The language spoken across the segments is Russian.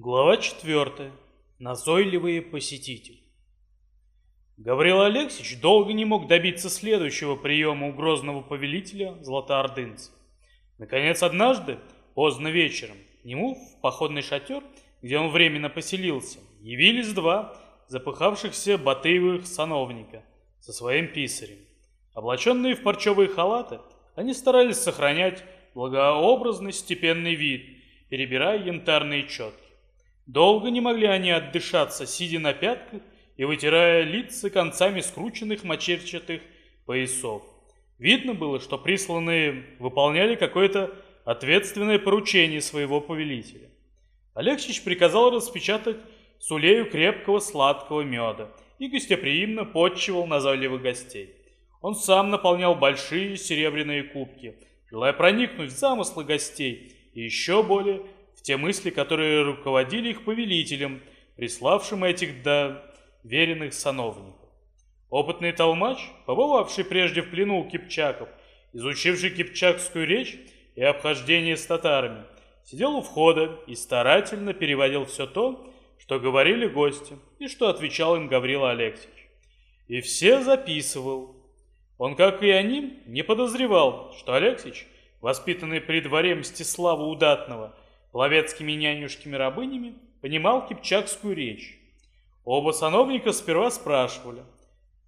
Глава 4. Назойливые посетители. Гаврил Алексеевич долго не мог добиться следующего приема у грозного повелителя златоордынцев. Наконец, однажды, поздно вечером, к нему в походный шатер, где он временно поселился, явились два запыхавшихся батыевых сановника со своим писарем. Облаченные в парчевые халаты, они старались сохранять благообразный степенный вид, перебирая янтарные четки. Долго не могли они отдышаться, сидя на пятках и вытирая лица концами скрученных мочерчатых поясов. Видно было, что присланные выполняли какое-то ответственное поручение своего повелителя. Алексич приказал распечатать сулею крепкого сладкого меда и гостеприимно подчивал назойливых гостей. Он сам наполнял большие серебряные кубки, желая проникнуть в замыслы гостей и еще более те мысли, которые руководили их повелителем, приславшим этих доверенных сановников. Опытный толмач, побывавший прежде в плену у кипчаков, изучивший кипчакскую речь и обхождение с татарами, сидел у входа и старательно переводил все то, что говорили гости и что отвечал им Гаврила Алексеевич. И все записывал. Он, как и они, не подозревал, что Алексеевич, воспитанный при дворе Мстислава Удатного, пловецкими нянюшкими рабынями, понимал кипчакскую речь. Оба сановника сперва спрашивали,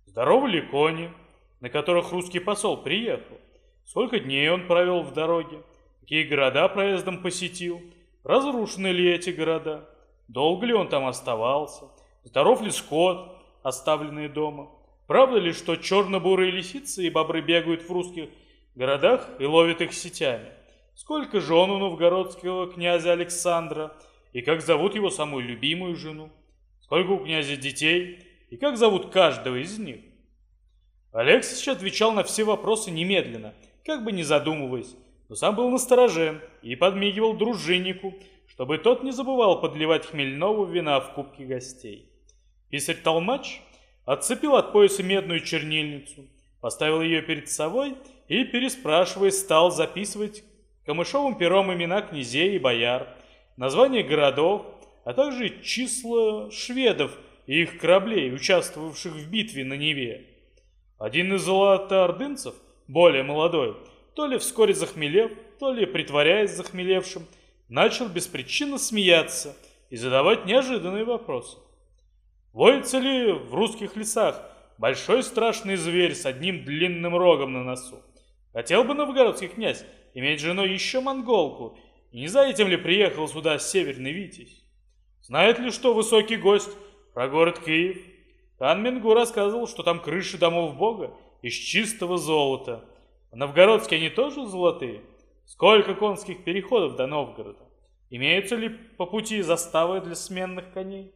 здоровы ли кони, на которых русский посол приехал, сколько дней он провел в дороге, какие города проездом посетил, разрушены ли эти города, долго ли он там оставался, здоров ли скот, оставленный дома, правда ли, что черно-бурые лисицы и бобры бегают в русских городах и ловят их сетями. Сколько жен у новгородского князя Александра, и как зовут его самую любимую жену? Сколько у князя детей, и как зовут каждого из них? Алексич отвечал на все вопросы немедленно, как бы не задумываясь, но сам был настороже и подмигивал дружиннику, чтобы тот не забывал подливать хмельного вина в кубки гостей. Писарь-толмач отцепил от пояса медную чернильницу, поставил ее перед собой и, переспрашивая, стал записывать камышовым пером имена князей и бояр, названия городов, а также числа шведов и их кораблей, участвовавших в битве на Неве. Один из золотоордынцев, более молодой, то ли вскоре захмелев, то ли притворяясь захмелевшим, начал беспричинно смеяться и задавать неожиданные вопросы. Водится ли в русских лесах большой страшный зверь с одним длинным рогом на носу? Хотел бы новгородский князь иметь женой еще монголку, и не за этим ли приехал сюда северный Витязь? Знает ли что высокий гость про город Киев? Хан Мингу рассказывал, что там крыши домов Бога из чистого золота. А новгородские они тоже золотые? Сколько конских переходов до Новгорода? Имеются ли по пути заставы для сменных коней?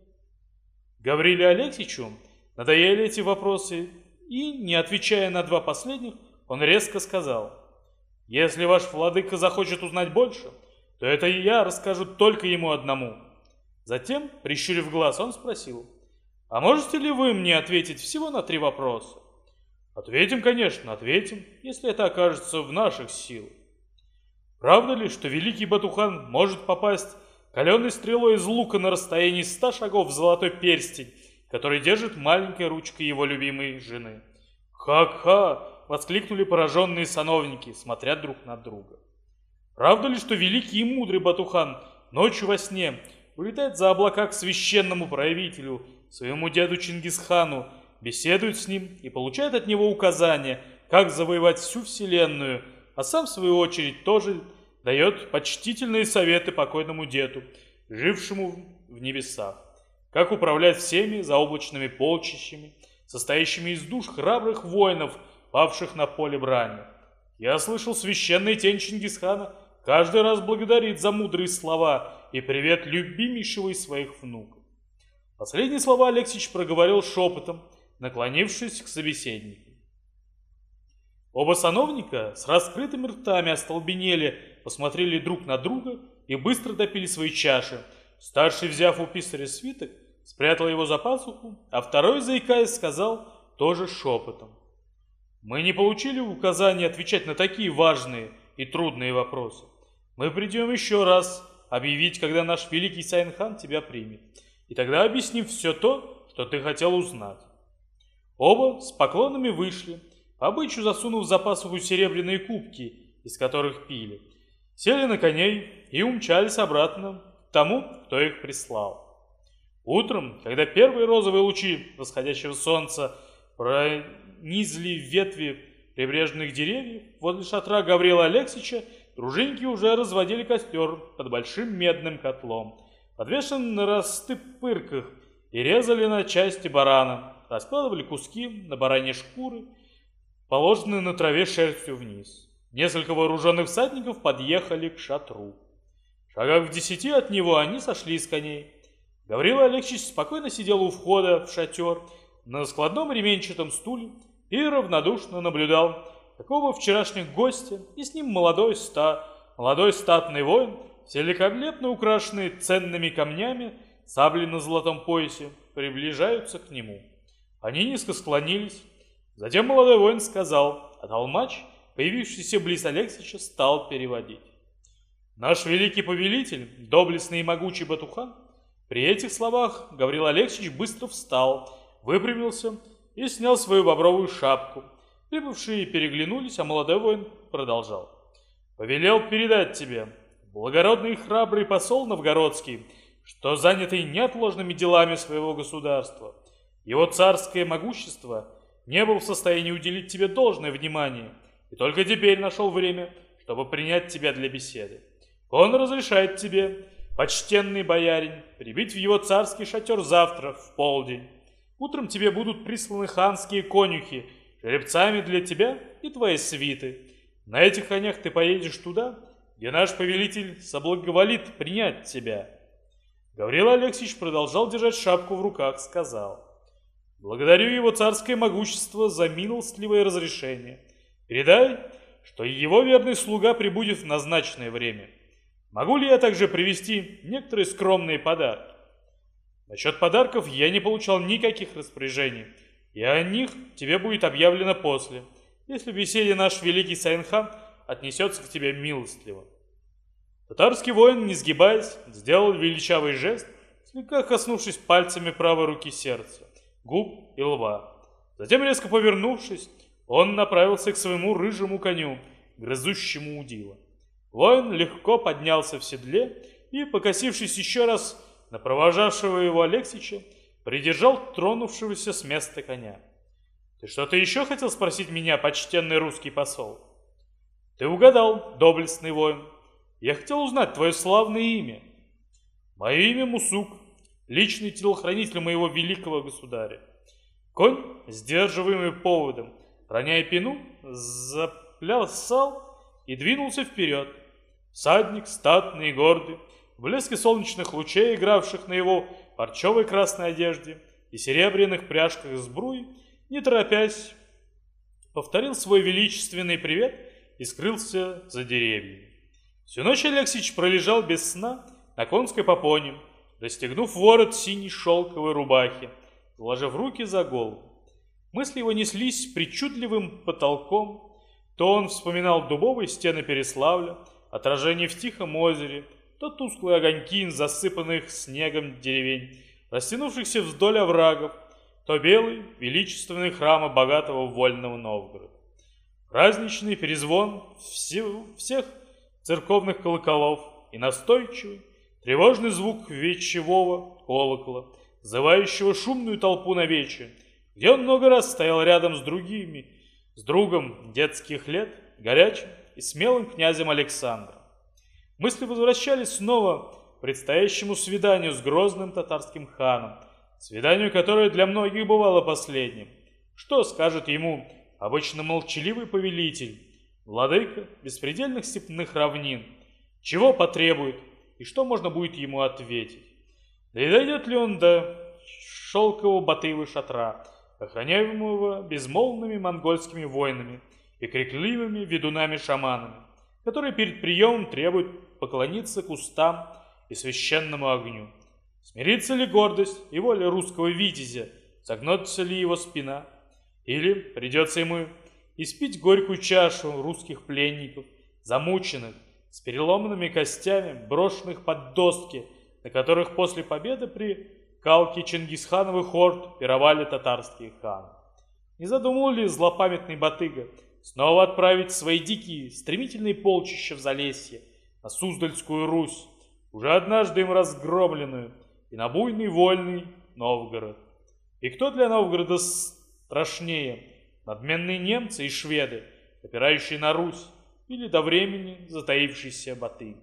Гавриле Алексичу надоели эти вопросы, и, не отвечая на два последних, он резко сказал – если ваш владыка захочет узнать больше, то это я расскажу только ему одному. Затем, прищурив глаз, он спросил, а можете ли вы мне ответить всего на три вопроса? Ответим, конечно, ответим, если это окажется в наших силах. Правда ли, что великий Батухан может попасть каленой стрелой из лука на расстоянии ста шагов в золотой перстень, который держит маленькая ручка его любимой жены? Ха-ха! Воскликнули пораженные сановники, смотря друг на друга. Правда ли, что великий и мудрый Батухан ночью во сне улетает за облака к священному правителю, своему деду Чингисхану, беседует с ним и получает от него указания, как завоевать всю вселенную, а сам, в свою очередь, тоже дает почтительные советы покойному деду, жившему в небесах, как управлять всеми заоблачными полчищами, состоящими из душ храбрых воинов – павших на поле брани. Я слышал священный тень Чингисхана каждый раз благодарит за мудрые слова и привет любимейшего из своих внуков. Последние слова Алексич проговорил шепотом, наклонившись к собеседнику. Оба сановника с раскрытыми ртами остолбенели, посмотрели друг на друга и быстро допили свои чаши. Старший, взяв у писаря свиток, спрятал его за пазуху, а второй, заикаясь, сказал тоже шепотом. Мы не получили указания отвечать на такие важные и трудные вопросы. Мы придем еще раз объявить, когда наш великий Сайнхан тебя примет. И тогда объясним все то, что ты хотел узнать. Оба с поклонами вышли, по обычаю засунув за пазуху серебряные кубки, из которых пили. Сели на коней и умчались обратно к тому, кто их прислал. Утром, когда первые розовые лучи восходящего солнца пронизли ветви прибрежных деревьев, возле шатра Гаврила Алексича дружинники уже разводили костер под большим медным котлом, подвешенным на растыпырках, и резали на части барана, раскладывали куски на бараньи шкуры, положенные на траве шерстью вниз. Несколько вооруженных всадников подъехали к шатру. Шагах в десяти от него они сошли с коней. Гаврила Алексеевич спокойно сидел у входа в шатер на складном ременчатом стуле и равнодушно наблюдал, какого вчерашних гостя и с ним молодой ста, молодой статный воин, все великолепно украшенные ценными камнями, сабли на золотом поясе, приближаются к нему. Они низко склонились. Затем молодой воин сказал, а толмач появившийся близ Алексича, стал переводить. Наш великий повелитель, доблестный и могучий Батухан, при этих словах Гаврил Алексеевич быстро встал, выпрямился и снял свою бобровую шапку. Прибывшие переглянулись, а молодой воин продолжал. «Повелел передать тебе, благородный и храбрый посол новгородский, что занятый неотложными делами своего государства, его царское могущество не был в состоянии уделить тебе должное внимание – и только теперь нашел время, чтобы принять тебя для беседы. Он разрешает тебе, почтенный боярин, прибыть в его царский шатер завтра в полдень. Утром тебе будут присланы ханские конюхи, жеребцами для тебя и твоей свиты. На этих конях ты поедешь туда, где наш повелитель соблаговолит принять тебя. Гаврил Алексеевич продолжал держать шапку в руках, сказал. Благодарю его царское могущество за милостливое разрешение. Передай, что его верный слуга прибудет в назначенное время. Могу ли я также привезти некоторые скромные подарки? Насчет подарков я не получал никаких распоряжений, и о них тебе будет объявлено после, если в беседе наш великий Сайнхан отнесется к тебе милостливо. Татарский воин, не сгибаясь, сделал величавый жест, слегка коснувшись пальцами правой руки сердца, губ и лба. Затем, резко повернувшись, он направился к своему рыжему коню, грызущему удила. Воин легко поднялся в седле и, покосившись еще раз на провожавшего его Алексича, придержал тронувшегося с места коня. «Ты что-то еще хотел спросить меня, почтенный русский посол?» «Ты угадал, доблестный воин. Я хотел узнать твое славное имя». «Мое имя Мусук, личный телохранитель моего великого государя. Конь, сдерживаемый поводом, роняя пину, заплясал и двинулся вперед. Садник, статный и гордый, блеске солнечных лучей, игравших на его парчевой красной одежде и серебряных пряжках сбруи, не торопясь, повторил свой величественный привет и скрылся за деревьями. Всю ночь Алексич пролежал без сна на конской попоне, расстегнув ворот синей шелковой рубахи, вложив руки за голову. Мысли его неслись причудливым потолком. То он вспоминал дубовые стены Переславля, отражение в тихом озере, то тусклые огоньки засыпанных снегом деревень, растянувшихся вдоль оврагов, то белый, величественный храма богатого вольного Новгорода. Праздничный перезвон всех церковных колоколов и настойчивый, тревожный звук вечевого колокола, зывающего шумную толпу на вече, где он много раз стоял рядом с другими, с другом детских лет, горячим и смелым князем Александром. Мысли возвращались снова к предстоящему свиданию с грозным татарским ханом, свиданию, которое для многих бывало последним. Что скажет ему обычно молчаливый повелитель, владыка беспредельных степных равнин, чего потребует и что можно будет ему ответить? Да и дойдет ли он до шелкового батыевого шатра, охраняемого безмолвными монгольскими воинами и крикливыми ведунами-шаманами, которые перед приемом требуют поклониться кустам и священному огню. Смирится ли гордость и воля русского витязя, согнется ли его спина, или придется ему испить горькую чашу русских пленников, замученных, с переломанными костями, брошенных под доски, на которых после победы при калке Чингисхановых хорд пировали татарские ханы. Не задумал ли злопамятный Батыга снова отправить свои дикие, стремительные полчища в Залесье, на Суздальскую Русь, уже однажды им разгромленную, и на буйный вольный Новгород? И кто для Новгорода страшнее, надменные немцы и шведы, опирающие на Русь, или до времени затаившийся Батыга?